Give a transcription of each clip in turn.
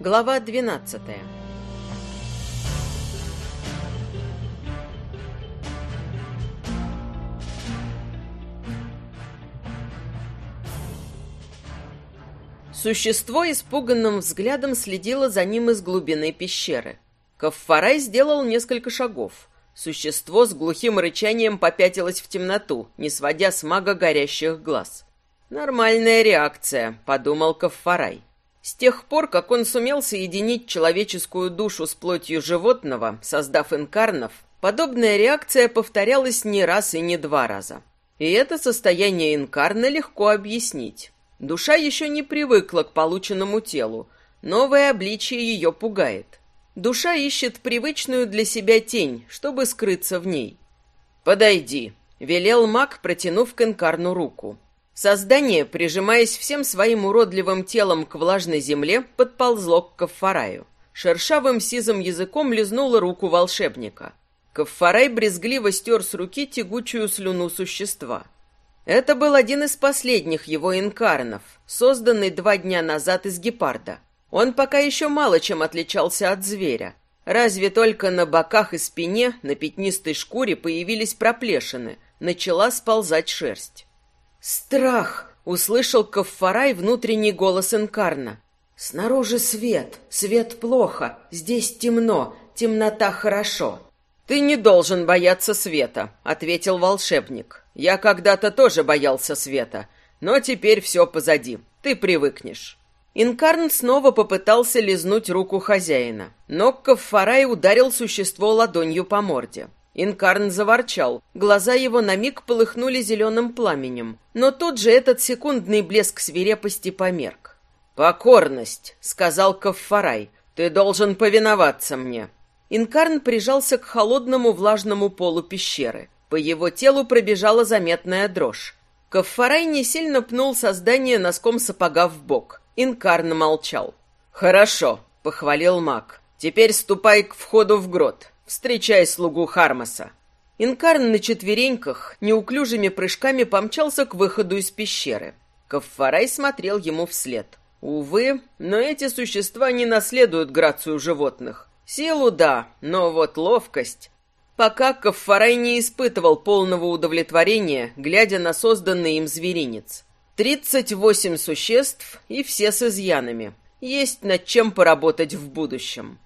Глава 12 Существо испуганным взглядом следило за ним из глубины пещеры. Каффарай сделал несколько шагов. Существо с глухим рычанием попятилось в темноту, не сводя с мага горящих глаз. «Нормальная реакция», — подумал Каффарай. С тех пор, как он сумел соединить человеческую душу с плотью животного, создав инкарнов, подобная реакция повторялась не раз и не два раза. И это состояние инкарна легко объяснить. Душа еще не привыкла к полученному телу, новое обличие ее пугает. Душа ищет привычную для себя тень, чтобы скрыться в ней. «Подойди», — велел маг, протянув к инкарну руку. Создание, прижимаясь всем своим уродливым телом к влажной земле, подползло к Каффараю. Шершавым сизым языком лизнуло руку волшебника. Каффарай брезгливо стер с руки тягучую слюну существа. Это был один из последних его инкарнов, созданный два дня назад из гепарда. Он пока еще мало чем отличался от зверя. Разве только на боках и спине, на пятнистой шкуре появились проплешины, начала сползать шерсть. «Страх!» — услышал Каффарай внутренний голос Инкарна. «Снаружи свет, свет плохо, здесь темно, темнота хорошо». «Ты не должен бояться света», — ответил волшебник. «Я когда-то тоже боялся света, но теперь все позади, ты привыкнешь». Инкарн снова попытался лизнуть руку хозяина, но Каффарай ударил существо ладонью по морде. Инкарн заворчал. Глаза его на миг полыхнули зеленым пламенем. Но тут же этот секундный блеск свирепости померк. «Покорность», — сказал Каффарай. «Ты должен повиноваться мне». Инкарн прижался к холодному влажному полу пещеры. По его телу пробежала заметная дрожь. Каффарай не сильно пнул создание носком сапога в бок. Инкарн молчал. «Хорошо», — похвалил маг. «Теперь ступай к входу в грот. Встречай слугу Хармаса. Инкарн на четвереньках неуклюжими прыжками помчался к выходу из пещеры. Каффарай смотрел ему вслед. Увы, но эти существа не наследуют грацию животных. Силу да, но вот ловкость... Пока Каффарай не испытывал полного удовлетворения, глядя на созданный им зверинец. Тридцать восемь существ и все с изъянами. Есть над чем поработать в будущем.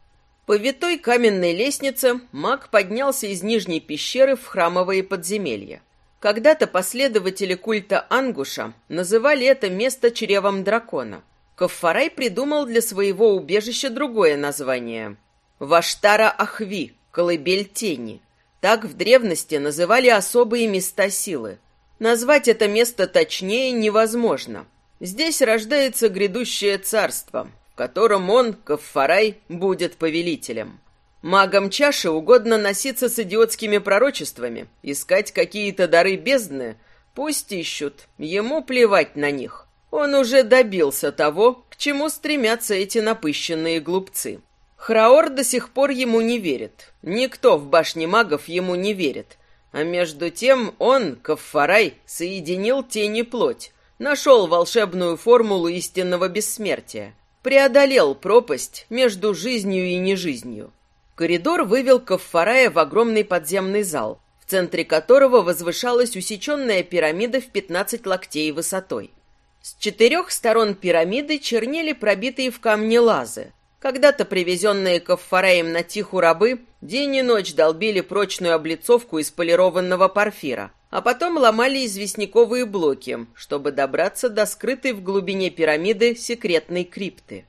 По витой каменной лестнице маг поднялся из нижней пещеры в храмовые подземелья. Когда-то последователи культа Ангуша называли это место чревом дракона. Каффарай придумал для своего убежища другое название – Ваштара Ахви, колыбель тени. Так в древности называли особые места силы. Назвать это место точнее невозможно. Здесь рождается грядущее царство, в котором он, Каффарай, будет повелителем. Магам чаши угодно носиться с идиотскими пророчествами, искать какие-то дары бездны, пусть ищут, ему плевать на них. Он уже добился того, к чему стремятся эти напыщенные глупцы. Храор до сих пор ему не верит, никто в башне магов ему не верит, а между тем он, Каффарай, соединил тень и плоть, нашел волшебную формулу истинного бессмертия — преодолел пропасть между жизнью и нежизнью. Коридор вывел Каффарая в огромный подземный зал, в центре которого возвышалась усеченная пирамида в 15 локтей высотой. С четырех сторон пирамиды чернели пробитые в камне лазы. Когда-то привезенные Каффараем на тиху рабы день и ночь долбили прочную облицовку из полированного порфира, а потом ломали известняковые блоки, чтобы добраться до скрытой в глубине пирамиды секретной крипты.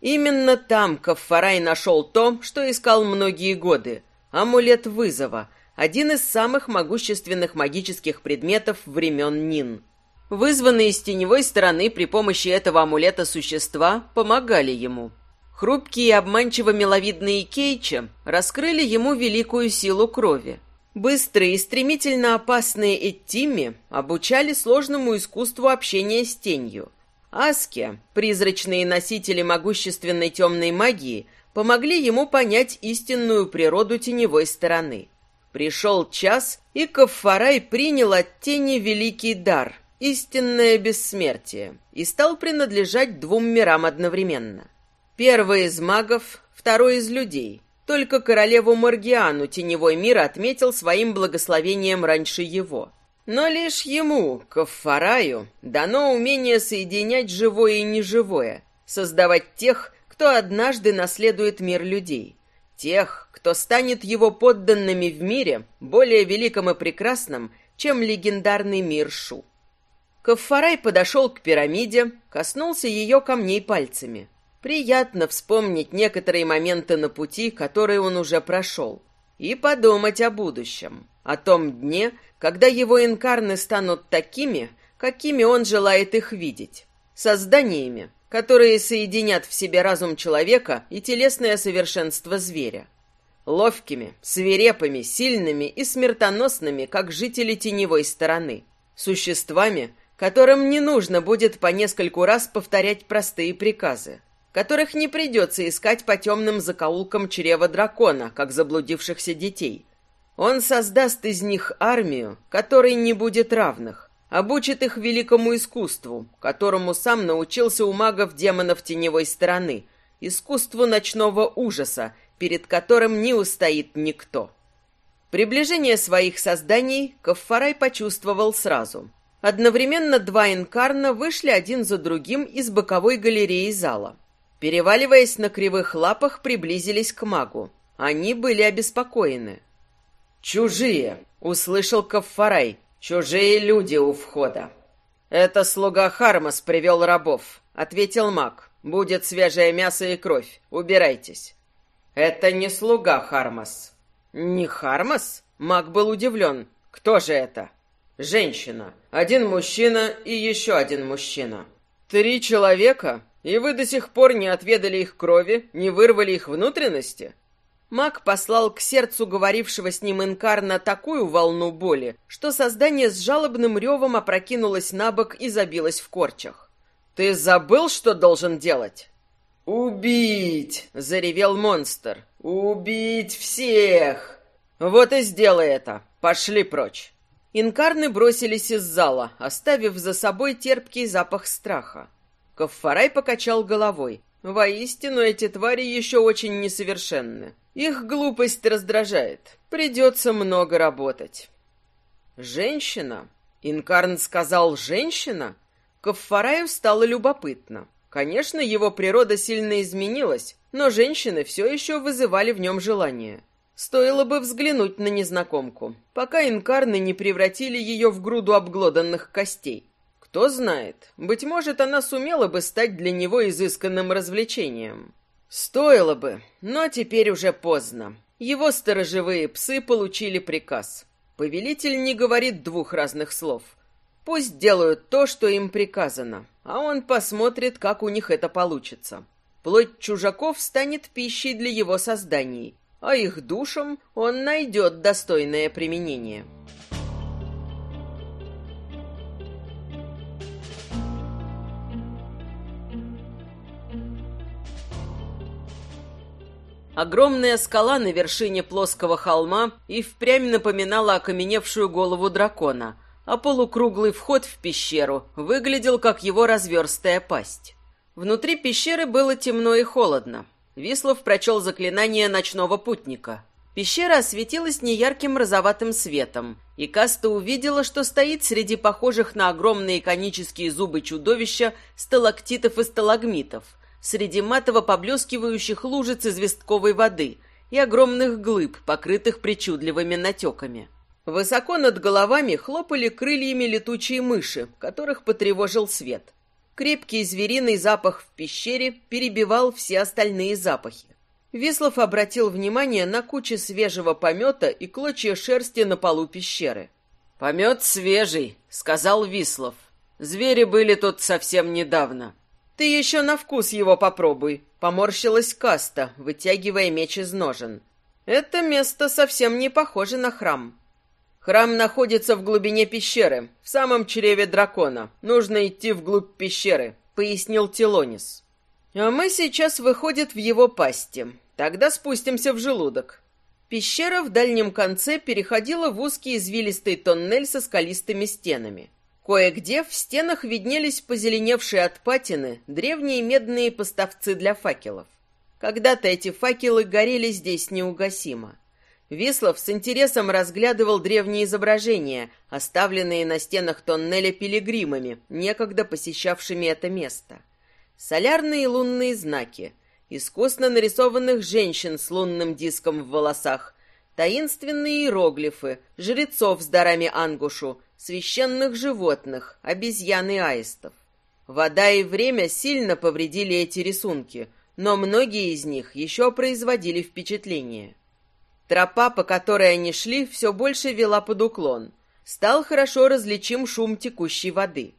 Именно там Каффарай нашел то, что искал многие годы – амулет вызова, один из самых могущественных магических предметов времен Нин. Вызванные с теневой стороны при помощи этого амулета существа помогали ему. Хрупкие и обманчиво миловидные кейча раскрыли ему великую силу крови – Быстрые и стремительно опасные Эттими обучали сложному искусству общения с тенью. Аски, призрачные носители могущественной темной магии, помогли ему понять истинную природу теневой стороны. Пришел час, и Каффарай принял от тени великий дар, истинное бессмертие, и стал принадлежать двум мирам одновременно. Первый из магов, второй из людей. Только королеву Маргиану теневой мир отметил своим благословением раньше его. Но лишь ему, Каффараю, дано умение соединять живое и неживое, создавать тех, кто однажды наследует мир людей. Тех, кто станет его подданными в мире, более великом и прекрасном, чем легендарный мир Шу. Каффарай подошел к пирамиде, коснулся ее камней пальцами. Приятно вспомнить некоторые моменты на пути, которые он уже прошел, и подумать о будущем, о том дне, когда его инкарны станут такими, какими он желает их видеть, созданиями, которые соединят в себе разум человека и телесное совершенство зверя. Ловкими, свирепыми, сильными и смертоносными, как жители теневой стороны. Существами, которым не нужно будет по нескольку раз повторять простые приказы, которых не придется искать по темным закоулкам чрева дракона, как заблудившихся детей. Он создаст из них армию, которой не будет равных, обучит их великому искусству, которому сам научился у магов-демонов теневой стороны, искусству ночного ужаса, перед которым не устоит никто. Приближение своих созданий Каффарай почувствовал сразу. Одновременно два инкарна вышли один за другим из боковой галереи зала. Переваливаясь на кривых лапах, приблизились к магу. Они были обеспокоены. «Чужие!» — услышал Каффарай. «Чужие люди у входа». «Это слуга Хармас привел рабов», — ответил маг. «Будет свежее мясо и кровь. Убирайтесь». «Это не слуга Хармас». «Не Хармас?» Маг был удивлен. «Кто же это?» Женщина. Один мужчина и еще один мужчина. Три человека? И вы до сих пор не отведали их крови, не вырвали их внутренности? Маг послал к сердцу говорившего с ним Инкарна такую волну боли, что создание с жалобным ревом опрокинулось на бок и забилось в корчах. «Ты забыл, что должен делать?» «Убить!» — заревел монстр. «Убить всех!» «Вот и сделай это! Пошли прочь!» Инкарны бросились из зала, оставив за собой терпкий запах страха. Каффарай покачал головой. Воистину, эти твари еще очень несовершенны. Их глупость раздражает. Придется много работать. Женщина? Инкарн сказал «женщина»? Каффараю стало любопытно. Конечно, его природа сильно изменилась, но женщины все еще вызывали в нем желание. Стоило бы взглянуть на незнакомку, пока инкарны не превратили ее в груду обглоданных костей. Кто знает, быть может, она сумела бы стать для него изысканным развлечением. Стоило бы, но теперь уже поздно. Его сторожевые псы получили приказ. Повелитель не говорит двух разных слов. Пусть делают то, что им приказано, а он посмотрит, как у них это получится. Плоть чужаков станет пищей для его созданий, а их душам он найдет достойное применение. Огромная скала на вершине плоского холма и впрямь напоминала окаменевшую голову дракона, а полукруглый вход в пещеру выглядел как его разверстая пасть. Внутри пещеры было темно и холодно. Вислов прочел заклинание ночного путника. Пещера осветилась неярким розоватым светом, и Каста увидела, что стоит среди похожих на огромные конические зубы чудовища сталактитов и сталагмитов, среди матово поблескивающих лужиц известковой воды и огромных глыб, покрытых причудливыми натеками. Высоко над головами хлопали крыльями летучие мыши, которых потревожил свет. Крепкий звериный запах в пещере перебивал все остальные запахи. Вислов обратил внимание на кучи свежего помета и клочья шерсти на полу пещеры. «Помет свежий», — сказал Вислов. «Звери были тут совсем недавно». «Ты еще на вкус его попробуй», — поморщилась Каста, вытягивая меч из ножен. «Это место совсем не похоже на храм». Храм находится в глубине пещеры, в самом чреве дракона. Нужно идти вглубь пещеры, пояснил Телонис. А мы сейчас выходит в его пасти. Тогда спустимся в желудок. Пещера в дальнем конце переходила в узкий извилистый тоннель со скалистыми стенами. Кое-где в стенах виднелись позеленевшие от патины древние медные поставцы для факелов. Когда-то эти факелы горели здесь неугасимо. Вислов с интересом разглядывал древние изображения, оставленные на стенах тоннеля пилигримами, некогда посещавшими это место. Солярные лунные знаки, искусно нарисованных женщин с лунным диском в волосах, таинственные иероглифы, жрецов с дарами ангушу, священных животных, обезьян и аистов. Вода и время сильно повредили эти рисунки, но многие из них еще производили впечатление. Тропа, по которой они шли, все больше вела под уклон. Стал хорошо различим шум текущей воды.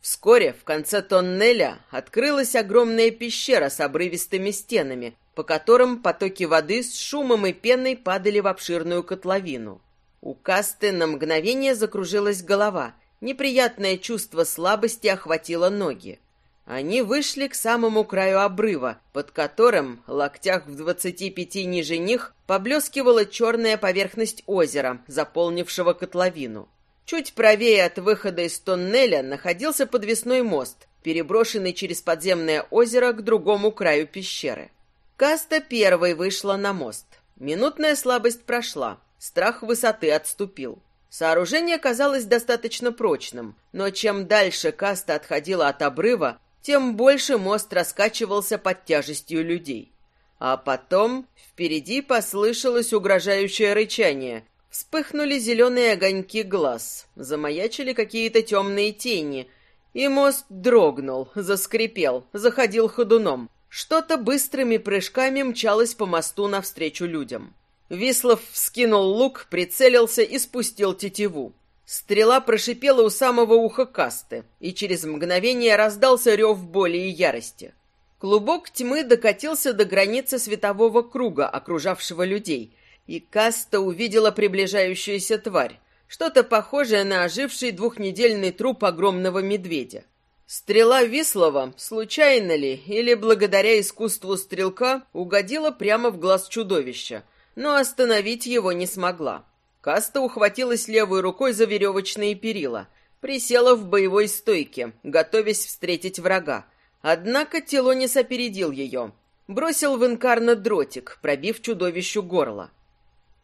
Вскоре в конце тоннеля открылась огромная пещера с обрывистыми стенами, по которым потоки воды с шумом и пеной падали в обширную котловину. У Касты на мгновение закружилась голова, неприятное чувство слабости охватило ноги. Они вышли к самому краю обрыва, под которым, локтях в двадцати пяти ниже них, поблескивала черная поверхность озера, заполнившего котловину. Чуть правее от выхода из тоннеля находился подвесной мост, переброшенный через подземное озеро к другому краю пещеры. Каста первой вышла на мост. Минутная слабость прошла, страх высоты отступил. Сооружение казалось достаточно прочным, но чем дальше Каста отходила от обрыва, тем больше мост раскачивался под тяжестью людей. А потом впереди послышалось угрожающее рычание. Вспыхнули зеленые огоньки глаз, замаячили какие-то темные тени, и мост дрогнул, заскрипел, заходил ходуном. Что-то быстрыми прыжками мчалось по мосту навстречу людям. Вислов вскинул лук, прицелился и спустил тетиву. Стрела прошипела у самого уха касты, и через мгновение раздался рев боли и ярости. Клубок тьмы докатился до границы светового круга, окружавшего людей, и каста увидела приближающуюся тварь, что-то похожее на оживший двухнедельный труп огромного медведя. Стрела Вислова, случайно ли или благодаря искусству стрелка, угодила прямо в глаз чудовища, но остановить его не смогла. Каста ухватилась левой рукой за веревочные перила, присела в боевой стойке, готовясь встретить врага. Однако Телонис опередил ее. Бросил в инкарна дротик, пробив чудовищу горло.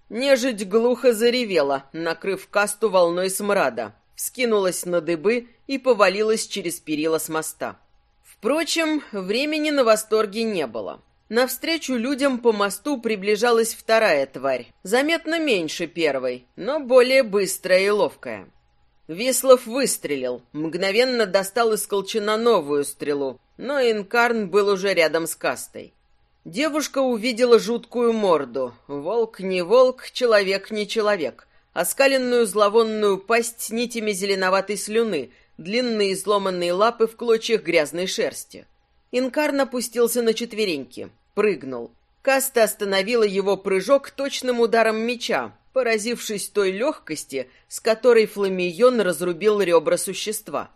Нежить глухо заревела, накрыв касту волной смрада, вскинулась на дыбы и повалилась через перила с моста. Впрочем, времени на восторге не было. Навстречу людям по мосту приближалась вторая тварь, заметно меньше первой, но более быстрая и ловкая. Вислов выстрелил, мгновенно достал из колчана новую стрелу, но Инкарн был уже рядом с кастой. Девушка увидела жуткую морду. Волк не волк, человек не человек. Оскаленную зловонную пасть с нитями зеленоватой слюны, длинные изломанные лапы в клочьях грязной шерсти. Инкарн опустился на четвереньки прыгнул. Каста остановила его прыжок точным ударом меча, поразившись той легкости, с которой Фламион разрубил ребра существа.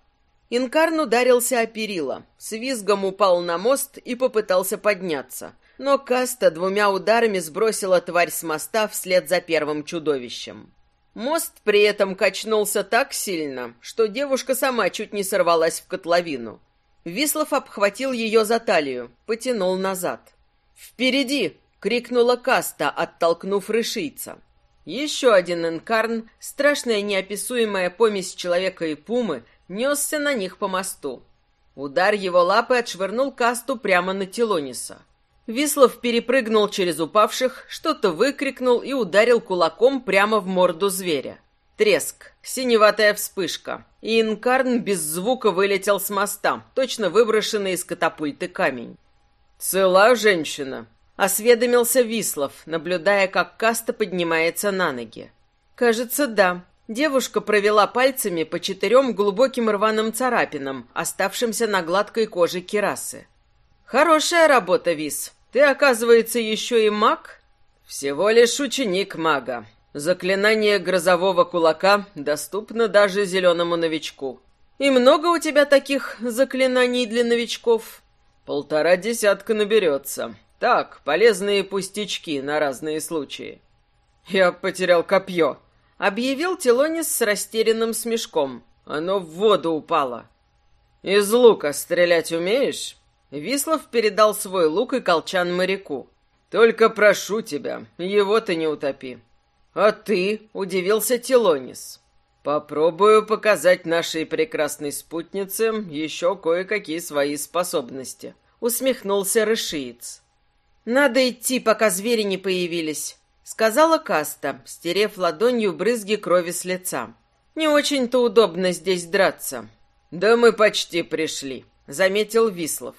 Инкарн ударился о перила, с визгом упал на мост и попытался подняться. Но Каста двумя ударами сбросила тварь с моста вслед за первым чудовищем. Мост при этом качнулся так сильно, что девушка сама чуть не сорвалась в котловину. Вислов обхватил ее за талию, потянул назад. «Впереди!» — крикнула Каста, оттолкнув рышийца. Еще один инкарн, страшная неописуемая помесь человека и пумы, несся на них по мосту. Удар его лапы отшвырнул Касту прямо на Телониса. Вислов перепрыгнул через упавших, что-то выкрикнул и ударил кулаком прямо в морду зверя. Треск, синеватая вспышка, и инкарн без звука вылетел с моста, точно выброшенный из катапульты камень. «Цела женщина?» — осведомился Вислов, наблюдая, как каста поднимается на ноги. «Кажется, да». Девушка провела пальцами по четырем глубоким рваным царапинам, оставшимся на гладкой коже кирасы. «Хорошая работа, Вис. Ты, оказывается, еще и маг?» «Всего лишь ученик мага. Заклинание грозового кулака доступно даже зеленому новичку». «И много у тебя таких заклинаний для новичков?» Полтора десятка наберется. Так, полезные пустячки на разные случаи. Я потерял копье. Объявил Телонис с растерянным смешком. Оно в воду упало. Из лука стрелять умеешь? Вислов передал свой лук и колчан моряку. «Только прошу тебя, его ты не утопи». «А ты?» — удивился Телонис. «Попробую показать нашей прекрасной спутнице еще кое-какие свои способности», — усмехнулся Рышиец. «Надо идти, пока звери не появились», — сказала Каста, стерев ладонью брызги крови с лица. «Не очень-то удобно здесь драться». «Да мы почти пришли», — заметил Вислов.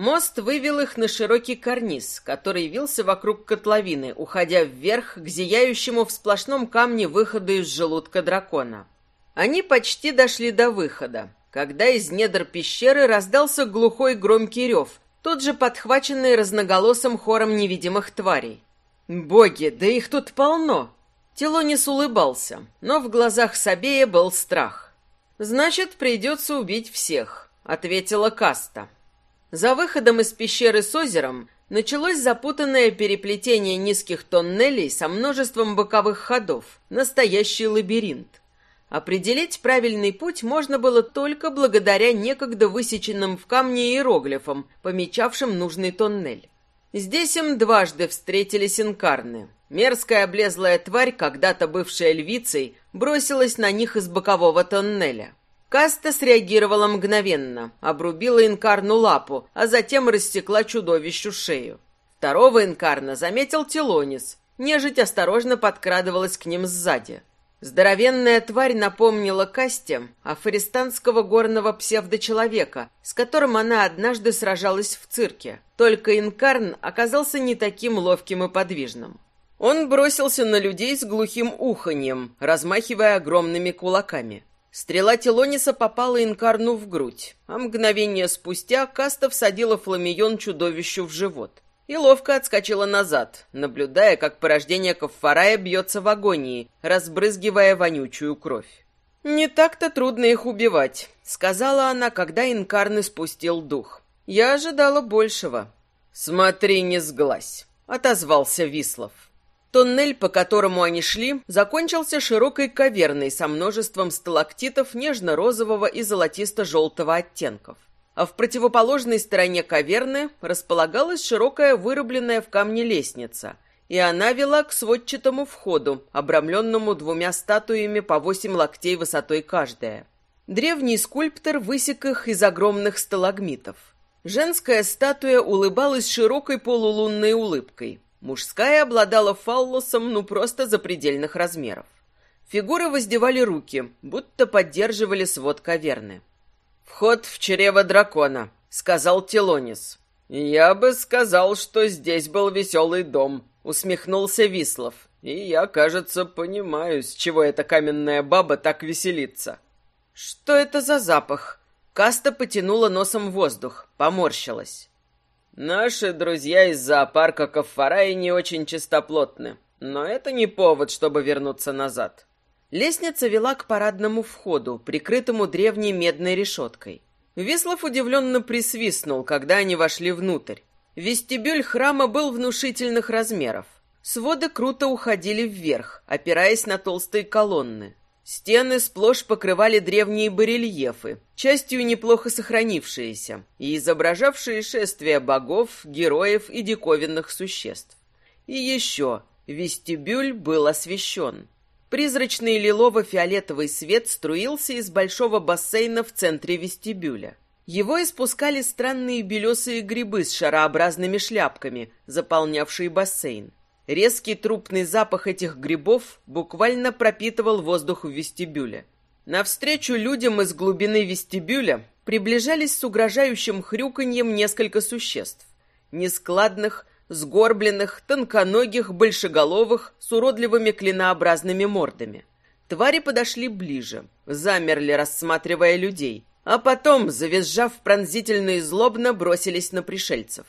Мост вывел их на широкий карниз, который вился вокруг котловины, уходя вверх к зияющему в сплошном камне выходу из желудка дракона. Они почти дошли до выхода, когда из недр пещеры раздался глухой громкий рев, тут же подхваченный разноголосым хором невидимых тварей. «Боги, да их тут полно!» Телонис улыбался, но в глазах Сабея был страх. «Значит, придется убить всех», — ответила Каста. За выходом из пещеры с озером началось запутанное переплетение низких тоннелей со множеством боковых ходов, настоящий лабиринт. Определить правильный путь можно было только благодаря некогда высеченным в камне иероглифам, помечавшим нужный тоннель. Здесь им дважды встретились инкарны. Мерзкая облезлая тварь, когда-то бывшая львицей, бросилась на них из бокового тоннеля. Каста среагировала мгновенно, обрубила инкарну лапу, а затем рассекла чудовищу шею. Второго инкарна заметил Телонис. Нежить осторожно подкрадывалась к ним сзади. Здоровенная тварь напомнила Касте афористанского горного псевдочеловека, с которым она однажды сражалась в цирке. Только инкарн оказался не таким ловким и подвижным. Он бросился на людей с глухим уханьем, размахивая огромными кулаками. Стрела Телониса попала Инкарну в грудь, а мгновение спустя Каста всадила фламион чудовищу в живот и ловко отскочила назад, наблюдая, как порождение Каффарая бьется в агонии, разбрызгивая вонючую кровь. «Не так-то трудно их убивать», — сказала она, когда Инкарн спустил дух. «Я ожидала большего». «Смотри, не сглазь», — отозвался Вислов. Тоннель, по которому они шли, закончился широкой каверной со множеством сталактитов нежно-розового и золотисто-желтого оттенков. А в противоположной стороне каверны располагалась широкая вырубленная в камне лестница, и она вела к сводчатому входу, обрамленному двумя статуями по восемь локтей высотой каждая. Древний скульптор высек их из огромных сталагмитов. Женская статуя улыбалась широкой полулунной улыбкой, Мужская обладала фаллосом ну просто запредельных размеров. Фигуры воздевали руки, будто поддерживали свод каверны. «Вход в чрево дракона», — сказал Телонис. «Я бы сказал, что здесь был веселый дом», — усмехнулся Вислов. «И я, кажется, понимаю, с чего эта каменная баба так веселится». «Что это за запах?» Каста потянула носом воздух, поморщилась. Наши друзья из зоопарка Каффарай не очень чистоплотны, но это не повод, чтобы вернуться назад. Лестница вела к парадному входу, прикрытому древней медной решеткой. Вислов удивленно присвистнул, когда они вошли внутрь. Вестибюль храма был внушительных размеров. Своды круто уходили вверх, опираясь на толстые колонны. Стены сплошь покрывали древние барельефы, частью неплохо сохранившиеся, и изображавшие шествия богов, героев и диковинных существ. И еще вестибюль был освещен. Призрачный лилово-фиолетовый свет струился из большого бассейна в центре вестибюля. Его испускали странные белесые грибы с шарообразными шляпками, заполнявшие бассейн. Резкий трупный запах этих грибов буквально пропитывал воздух в вестибюле. Навстречу людям из глубины вестибюля приближались с угрожающим хрюканьем несколько существ. Нескладных, сгорбленных, тонконогих, большеголовых, с уродливыми клинообразными мордами. Твари подошли ближе, замерли, рассматривая людей, а потом, завизжав пронзительно и злобно, бросились на пришельцев.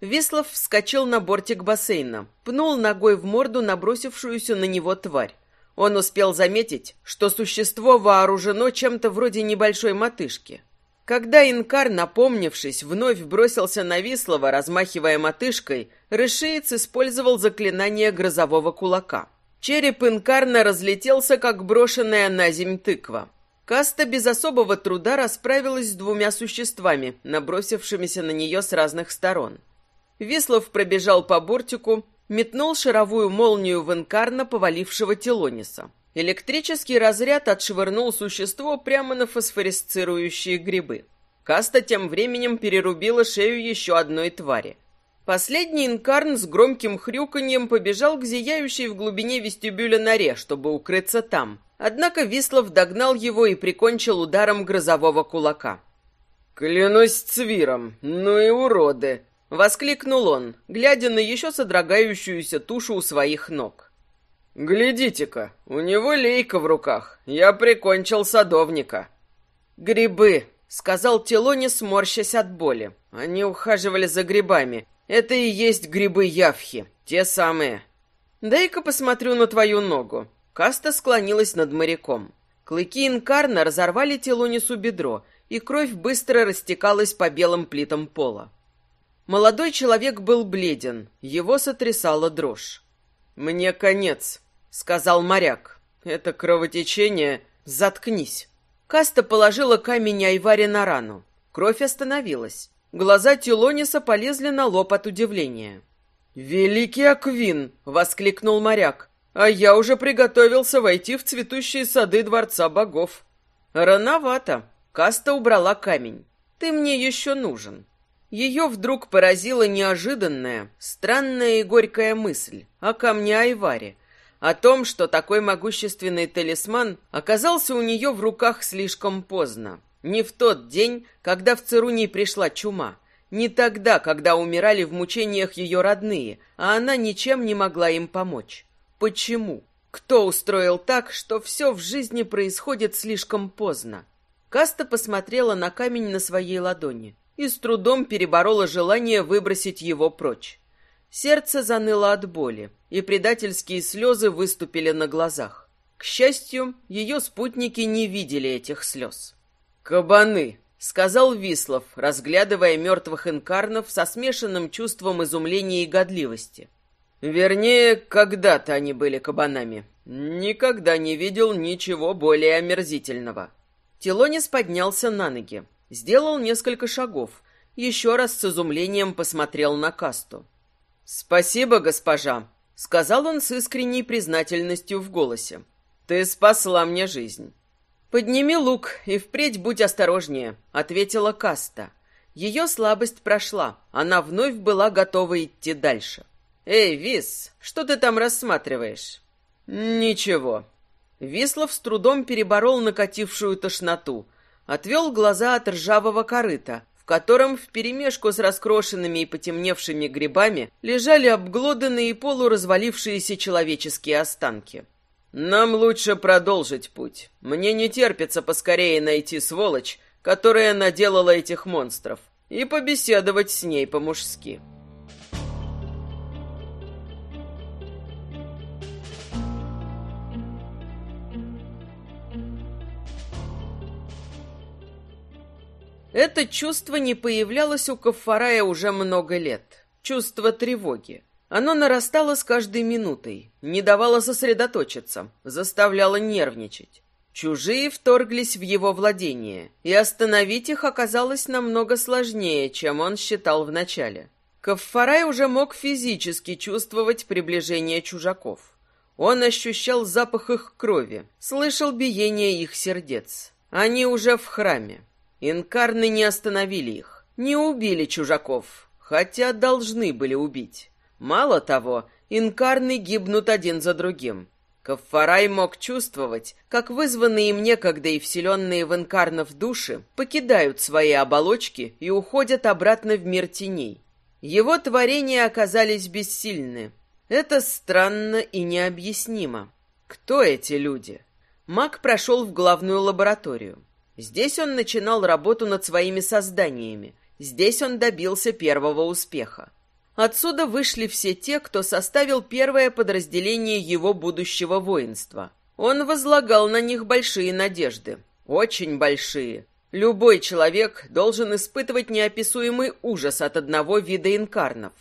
Веслов вскочил на бортик бассейна, пнул ногой в морду набросившуюся на него тварь. Он успел заметить, что существо вооружено чем-то вроде небольшой мотышки. Когда Инкар, напомнившись, вновь бросился на Вислова, размахивая мотышкой, Рышеец использовал заклинание грозового кулака. Череп Инкарна разлетелся, как брошенная на земь тыква. Каста без особого труда расправилась с двумя существами, набросившимися на нее с разных сторон. Вислов пробежал по бортику, метнул шаровую молнию в инкарна повалившего Телониса. Электрический разряд отшвырнул существо прямо на фосфоресцирующие грибы. Каста тем временем перерубила шею еще одной твари. Последний инкарн с громким хрюканьем побежал к зияющей в глубине вестибюля норе, чтобы укрыться там. Однако Вислов догнал его и прикончил ударом грозового кулака. «Клянусь цвиром, ну и уроды!» — воскликнул он, глядя на еще содрогающуюся тушу у своих ног. «Глядите-ка, у него лейка в руках. Я прикончил садовника». «Грибы», — сказал Телони, сморщась от боли. Они ухаживали за грибами. Это и есть грибы явхи, те самые. «Дай-ка посмотрю на твою ногу». Каста склонилась над моряком. Клыки инкарна разорвали Телонису бедро, и кровь быстро растекалась по белым плитам пола. Молодой человек был бледен, его сотрясала дрожь. «Мне конец», — сказал моряк. «Это кровотечение... Заткнись». Каста положила камень Айваре на рану. Кровь остановилась. Глаза Тилониса полезли на лоб от удивления. «Великий Аквин!» — воскликнул моряк. «А я уже приготовился войти в цветущие сады Дворца Богов». «Рановато». Каста убрала камень. «Ты мне еще нужен». Ее вдруг поразила неожиданная, странная и горькая мысль о камне Айваре, о том, что такой могущественный талисман оказался у нее в руках слишком поздно. Не в тот день, когда в Церуний пришла чума, не тогда, когда умирали в мучениях ее родные, а она ничем не могла им помочь. Почему? Кто устроил так, что все в жизни происходит слишком поздно? Каста посмотрела на камень на своей ладони и с трудом переборола желание выбросить его прочь. Сердце заныло от боли, и предательские слезы выступили на глазах. К счастью, ее спутники не видели этих слез. «Кабаны!» — сказал Вислов, разглядывая мертвых инкарнов со смешанным чувством изумления и годливости. «Вернее, когда-то они были кабанами. Никогда не видел ничего более омерзительного». Телонис поднялся на ноги. Сделал несколько шагов. Еще раз с изумлением посмотрел на касту. «Спасибо, госпожа», — сказал он с искренней признательностью в голосе. «Ты спасла мне жизнь». «Подними лук и впредь будь осторожнее», — ответила Каста. Ее слабость прошла, она вновь была готова идти дальше. «Эй, Вис, что ты там рассматриваешь?» «Ничего». Вислов с трудом переборол накатившую тошноту — отвел глаза от ржавого корыта, в котором вперемешку с раскрошенными и потемневшими грибами лежали обглоданные и полуразвалившиеся человеческие останки. «Нам лучше продолжить путь. Мне не терпится поскорее найти сволочь, которая наделала этих монстров, и побеседовать с ней по-мужски». Это чувство не появлялось у Кафарая уже много лет. Чувство тревоги. Оно нарастало с каждой минутой, не давало сосредоточиться, заставляло нервничать. Чужие вторглись в его владение, и остановить их оказалось намного сложнее, чем он считал вначале. Каффарай уже мог физически чувствовать приближение чужаков. Он ощущал запах их крови, слышал биение их сердец. Они уже в храме. Инкарны не остановили их, не убили чужаков, хотя должны были убить. Мало того, инкарны гибнут один за другим. Каффарай мог чувствовать, как вызванные им некогда и вселенные в инкарнов души покидают свои оболочки и уходят обратно в мир теней. Его творения оказались бессильны. Это странно и необъяснимо. Кто эти люди? Маг прошел в главную лабораторию. Здесь он начинал работу над своими созданиями. Здесь он добился первого успеха. Отсюда вышли все те, кто составил первое подразделение его будущего воинства. Он возлагал на них большие надежды. Очень большие. Любой человек должен испытывать неописуемый ужас от одного вида инкарнов.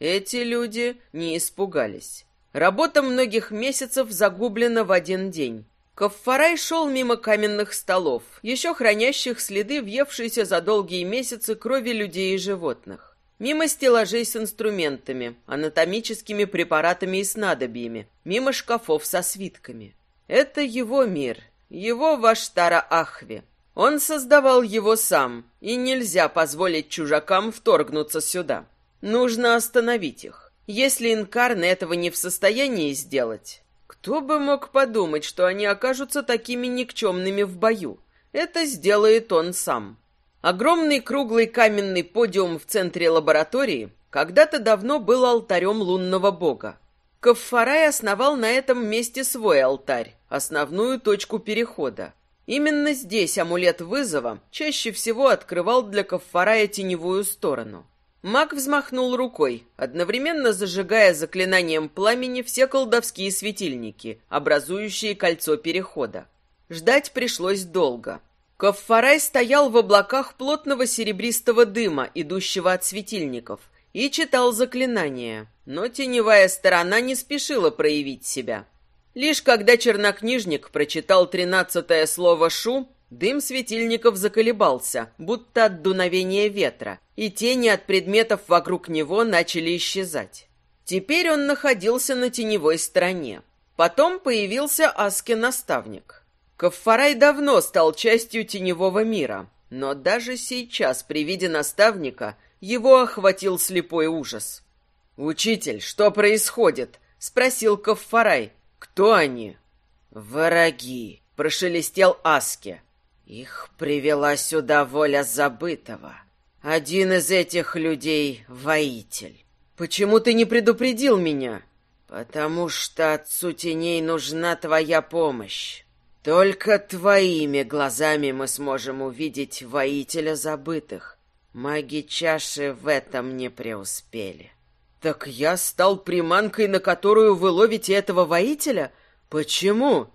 Эти люди не испугались. Работа многих месяцев загублена в один день. Каффарай шел мимо каменных столов, еще хранящих следы въевшейся за долгие месяцы крови людей и животных. Мимо стеллажей с инструментами, анатомическими препаратами и снадобьями, мимо шкафов со свитками. Это его мир, его Ваштара Ахви. Он создавал его сам, и нельзя позволить чужакам вторгнуться сюда. Нужно остановить их. Если инкарны этого не в состоянии сделать, кто бы мог подумать, что они окажутся такими никчемными в бою? Это сделает он сам. Огромный круглый каменный подиум в центре лаборатории когда-то давно был алтарем лунного бога. Каффарай основал на этом месте свой алтарь, основную точку перехода. Именно здесь амулет вызова чаще всего открывал для Каффарая теневую сторону. Маг взмахнул рукой, одновременно зажигая заклинанием пламени все колдовские светильники, образующие кольцо перехода. Ждать пришлось долго. Каффарай стоял в облаках плотного серебристого дыма, идущего от светильников, и читал заклинания, но теневая сторона не спешила проявить себя. Лишь когда чернокнижник прочитал тринадцатое слово «шу», Дым светильников заколебался, будто от дуновения ветра, и тени от предметов вокруг него начали исчезать. Теперь он находился на теневой стороне. Потом появился Аски-наставник. Каффарай давно стал частью теневого мира, но даже сейчас при виде наставника его охватил слепой ужас. «Учитель, что происходит?» — спросил Каффарай. «Кто они?» «Враги», — прошелестел Аски. Их привела сюда воля забытого. Один из этих людей — воитель. Почему ты не предупредил меня? Потому что отцу теней нужна твоя помощь. Только твоими глазами мы сможем увидеть воителя забытых. Маги чаши в этом не преуспели. Так я стал приманкой, на которую вы ловите этого воителя? Почему?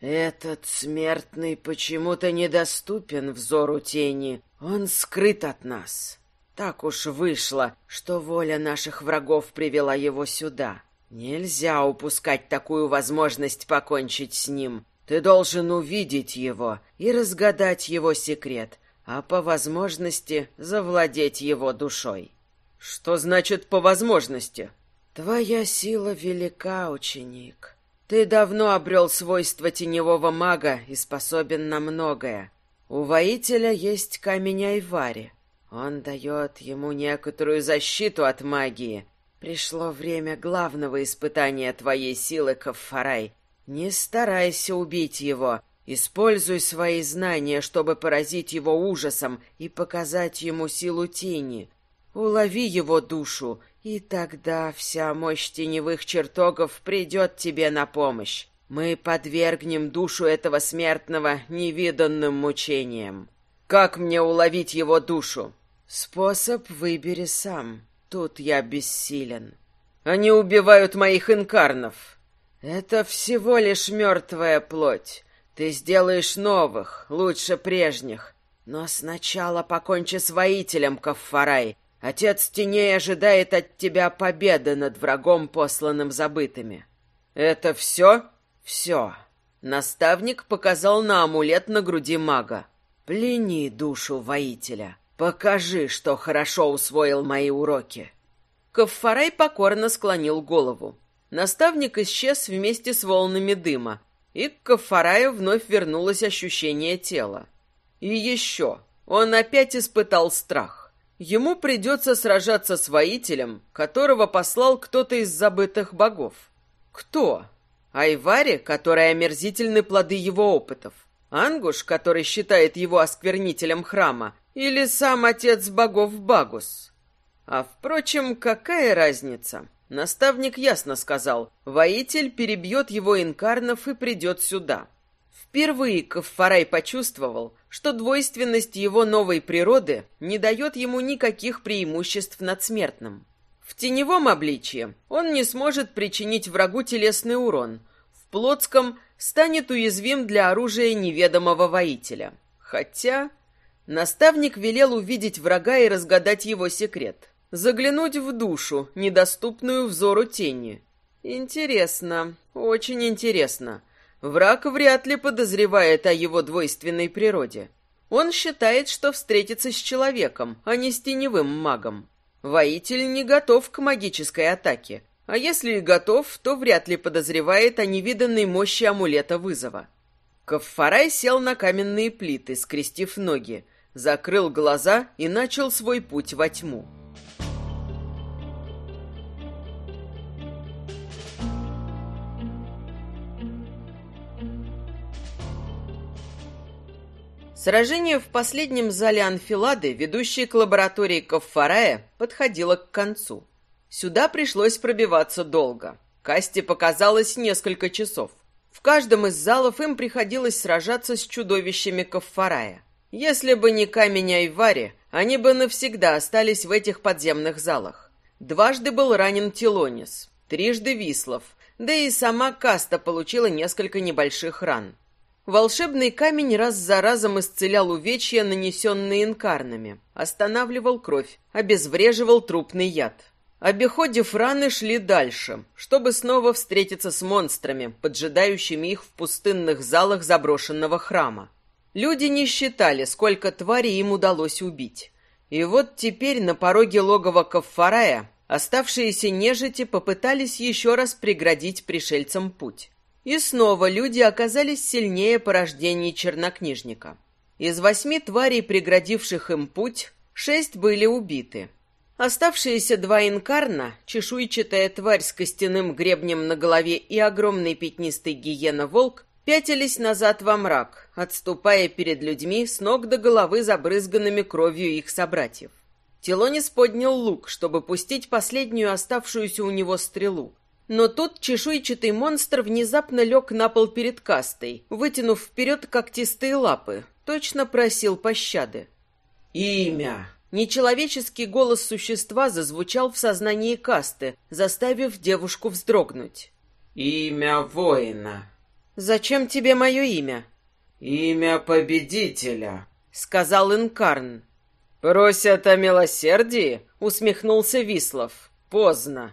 Этот смертный почему-то недоступен взору тени. Он скрыт от нас. Так уж вышло, что воля наших врагов привела его сюда. Нельзя упускать такую возможность покончить с ним. Ты должен увидеть его и разгадать его секрет, а по возможности завладеть его душой. Что значит «по возможности»? Твоя сила велика, ученик. Ты давно обрел свойства теневого мага и способен на многое. У воителя есть камень Айвари. Он дает ему некоторую защиту от магии. Пришло время главного испытания твоей силы, Каффарай. Не старайся убить его. Используй свои знания, чтобы поразить его ужасом и показать ему силу тени. Улови его душу и тогда вся мощь теневых чертогов придет тебе на помощь. Мы подвергнем душу этого смертного невиданным мучениям. Как мне уловить его душу? Способ выбери сам. Тут я бессилен. Они убивают моих инкарнов. Это всего лишь мертвая плоть. Ты сделаешь новых, лучше прежних. Но сначала покончи с воителем, Каффарай, Отец теней ожидает от тебя победы над врагом, посланным забытыми. Это все? Все. Наставник показал на амулет на груди мага. Плени душу воителя. Покажи, что хорошо усвоил мои уроки. Каффарай покорно склонил голову. Наставник исчез вместе с волнами дыма, и к Каффараю вновь вернулось ощущение тела. И еще он опять испытал страх. Ему придется сражаться с воителем, которого послал кто-то из забытых богов. Кто? Айвари, который омерзительны плоды его опытов. Ангуш, который считает его осквернителем храма. Или сам отец богов Багус. А впрочем, какая разница? Наставник ясно сказал, воитель перебьет его инкарнов и придет сюда. Впервые Каффарай почувствовал, что двойственность его новой природы не дает ему никаких преимуществ над смертным. В теневом обличье он не сможет причинить врагу телесный урон, в плотском станет уязвим для оружия неведомого воителя. Хотя наставник велел увидеть врага и разгадать его секрет, заглянуть в душу, недоступную взору тени. Интересно, очень интересно. Враг вряд ли подозревает о его двойственной природе. Он считает, что встретится с человеком, а не с теневым магом. Воитель не готов к магической атаке, а если и готов, то вряд ли подозревает о невиданной мощи амулета вызова. Каффарай сел на каменные плиты, скрестив ноги, закрыл глаза и начал свой путь во тьму. Сражение в последнем зале анфилады, ведущей к лаборатории Каффарая, подходило к концу. Сюда пришлось пробиваться долго. Касте показалось несколько часов. В каждом из залов им приходилось сражаться с чудовищами Каффарая. Если бы не камень Айвари, они бы навсегда остались в этих подземных залах. Дважды был ранен Тилонис, трижды Вислов, да и сама Каста получила несколько небольших ран. Волшебный камень раз за разом исцелял увечья, нанесенные инкарнами, останавливал кровь, обезвреживал трупный яд. Обиходив раны, шли дальше, чтобы снова встретиться с монстрами, поджидающими их в пустынных залах заброшенного храма. Люди не считали, сколько тварей им удалось убить. И вот теперь на пороге логова Каффарая оставшиеся нежити попытались еще раз преградить пришельцам путь. И снова люди оказались сильнее порождений чернокнижника. Из восьми тварей, преградивших им путь, шесть были убиты. Оставшиеся два инкарна, чешуйчатая тварь с костяным гребнем на голове и огромный пятнистый гиена-волк, пятились назад во мрак, отступая перед людьми с ног до головы забрызганными кровью их собратьев. Телонис поднял лук, чтобы пустить последнюю оставшуюся у него стрелу, но тут чешуйчатый монстр внезапно лег на пол перед кастой, вытянув вперед когтистые лапы, точно просил пощады. «Имя!» Нечеловеческий голос существа зазвучал в сознании касты, заставив девушку вздрогнуть. «Имя воина!» «Зачем тебе мое имя?» «Имя победителя!» — сказал Инкарн. «Просят о милосердии?» — усмехнулся Вислов. «Поздно».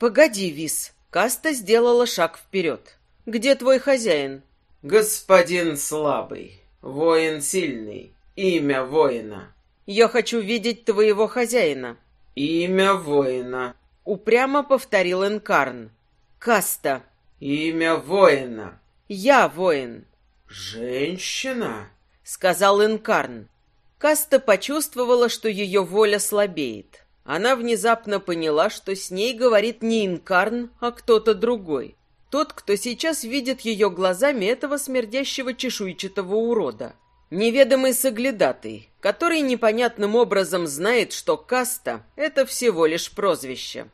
«Погоди, Вис, Каста сделала шаг вперед. «Где твой хозяин?» «Господин слабый, воин сильный, имя воина». «Я хочу видеть твоего хозяина». «Имя воина», — упрямо повторил Энкарн. «Каста». «Имя воина». «Я воин». «Женщина?» — сказал Энкарн. Каста почувствовала, что ее воля слабеет. Она внезапно поняла, что с ней говорит не Инкарн, а кто-то другой. Тот, кто сейчас видит ее глазами этого смердящего чешуйчатого урода. Неведомый соглядатый, который непонятным образом знает, что Каста — это всего лишь прозвище.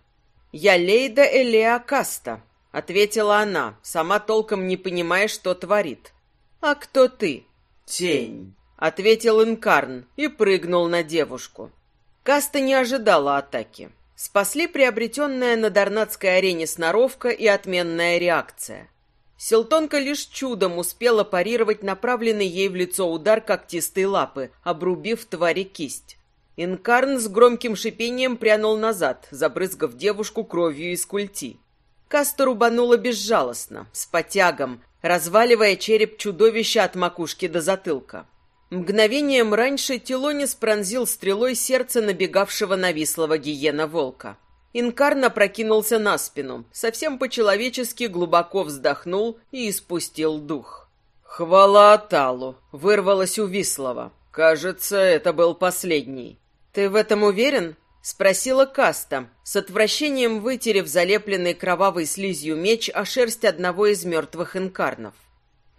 «Я Лейда Элеа Каста», — ответила она, сама толком не понимая, что творит. «А кто ты?» «Тень», — ответил Инкарн и прыгнул на девушку. Каста не ожидала атаки. Спасли приобретенная на Дарнатской арене сноровка и отменная реакция. Селтонка лишь чудом успела парировать направленный ей в лицо удар когтистой лапы, обрубив твари кисть. Инкарн с громким шипением прянул назад, забрызгав девушку кровью из культи. Каста рубанула безжалостно, с потягом, разваливая череп чудовища от макушки до затылка. Мгновением раньше Телонис пронзил стрелой сердце набегавшего навислого гиена-волка. Инкарн опрокинулся на спину, совсем по-человечески глубоко вздохнул и испустил дух. «Хвала Аталу!» — вырвалось у Вислова. «Кажется, это был последний». «Ты в этом уверен?» — спросила Каста, с отвращением вытерев залепленный кровавой слизью меч о шерсть одного из мертвых инкарнов.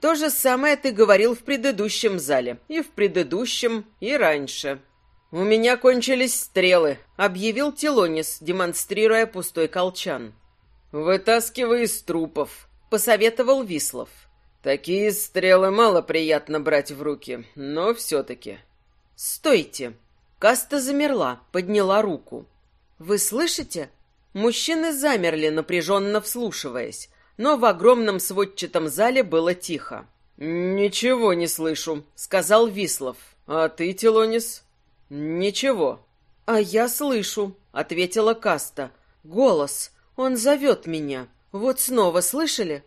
То же самое ты говорил в предыдущем зале. И в предыдущем, и раньше. «У меня кончились стрелы», — объявил Телонис, демонстрируя пустой колчан. «Вытаскивай из трупов», — посоветовал Вислов. «Такие стрелы мало приятно брать в руки, но все-таки». «Стойте!» Каста замерла, подняла руку. «Вы слышите?» Мужчины замерли, напряженно вслушиваясь но в огромном сводчатом зале было тихо. «Ничего не слышу», — сказал Вислов. «А ты, Телонис?» «Ничего». «А я слышу», — ответила Каста. «Голос. Он зовет меня. Вот снова, слышали?»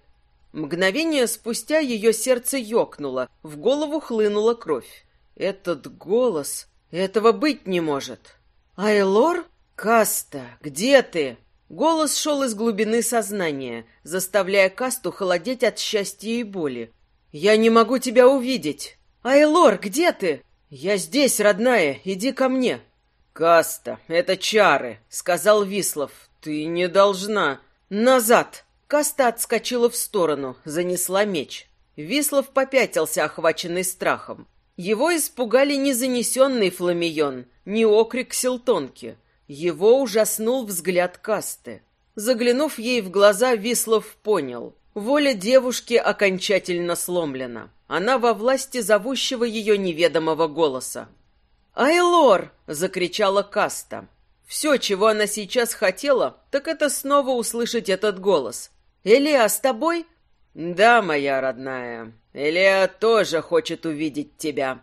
Мгновение спустя ее сердце ёкнуло, в голову хлынула кровь. Этот голос... Этого быть не может. «Айлор? Каста, где ты?» Голос шел из глубины сознания, заставляя Касту холодеть от счастья и боли. «Я не могу тебя увидеть!» «Айлор, где ты?» «Я здесь, родная, иди ко мне!» «Каста, это чары!» — сказал Вислов. «Ты не должна...» «Назад!» Каста отскочила в сторону, занесла меч. Вислов попятился, охваченный страхом. Его испугали не занесенный фламион, не окрик Силтонки. Его ужаснул взгляд Касты. Заглянув ей в глаза, Вислов понял. Воля девушки окончательно сломлена. Она во власти зовущего ее неведомого голоса. «Айлор!» — закричала Каста. Все, чего она сейчас хотела, так это снова услышать этот голос. «Элиа с тобой?» «Да, моя родная. Элиа тоже хочет увидеть тебя».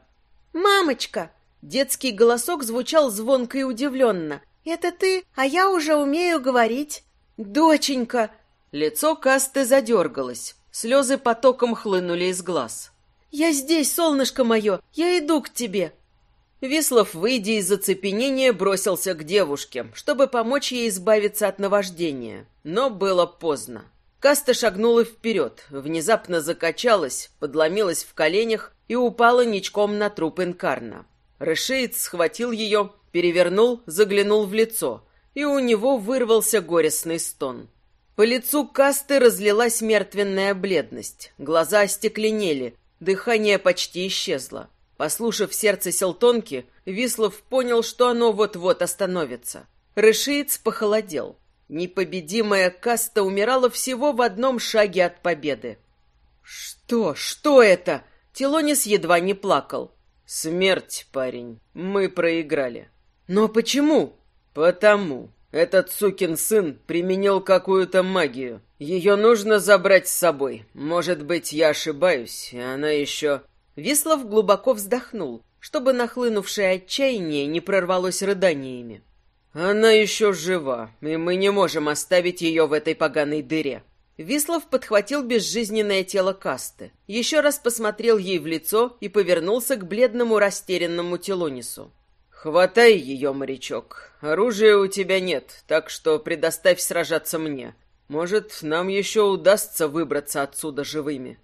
«Мамочка!» Детский голосок звучал звонко и удивленно. «Это ты? А я уже умею говорить». «Доченька!» Лицо Касты задергалось. Слезы потоком хлынули из глаз. «Я здесь, солнышко мое! Я иду к тебе!» Вислов, выйдя из оцепенения, бросился к девушке, чтобы помочь ей избавиться от наваждения. Но было поздно. Каста шагнула вперед, внезапно закачалась, подломилась в коленях и упала ничком на труп инкарна. Решеец схватил ее, перевернул, заглянул в лицо, и у него вырвался горестный стон. По лицу Касты разлилась мертвенная бледность, глаза остекленели, дыхание почти исчезло. Послушав сердце Селтонки, Вислов понял, что оно вот-вот остановится. Решиец похолодел. Непобедимая каста умирала всего в одном шаге от победы. «Что? Что это?» Телонис едва не плакал. «Смерть, парень. Мы проиграли». «Но почему?» «Потому. Этот сукин сын применил какую-то магию. Ее нужно забрать с собой. Может быть, я ошибаюсь, и она еще...» Вислов глубоко вздохнул, чтобы нахлынувшее отчаяние не прорвалось рыданиями. Она еще жива, и мы не можем оставить ее в этой поганой дыре. Вислов подхватил безжизненное тело Касты, еще раз посмотрел ей в лицо и повернулся к бледному растерянному Телонису. «Хватай ее, морячок. Оружия у тебя нет, так что предоставь сражаться мне. Может, нам еще удастся выбраться отсюда живыми».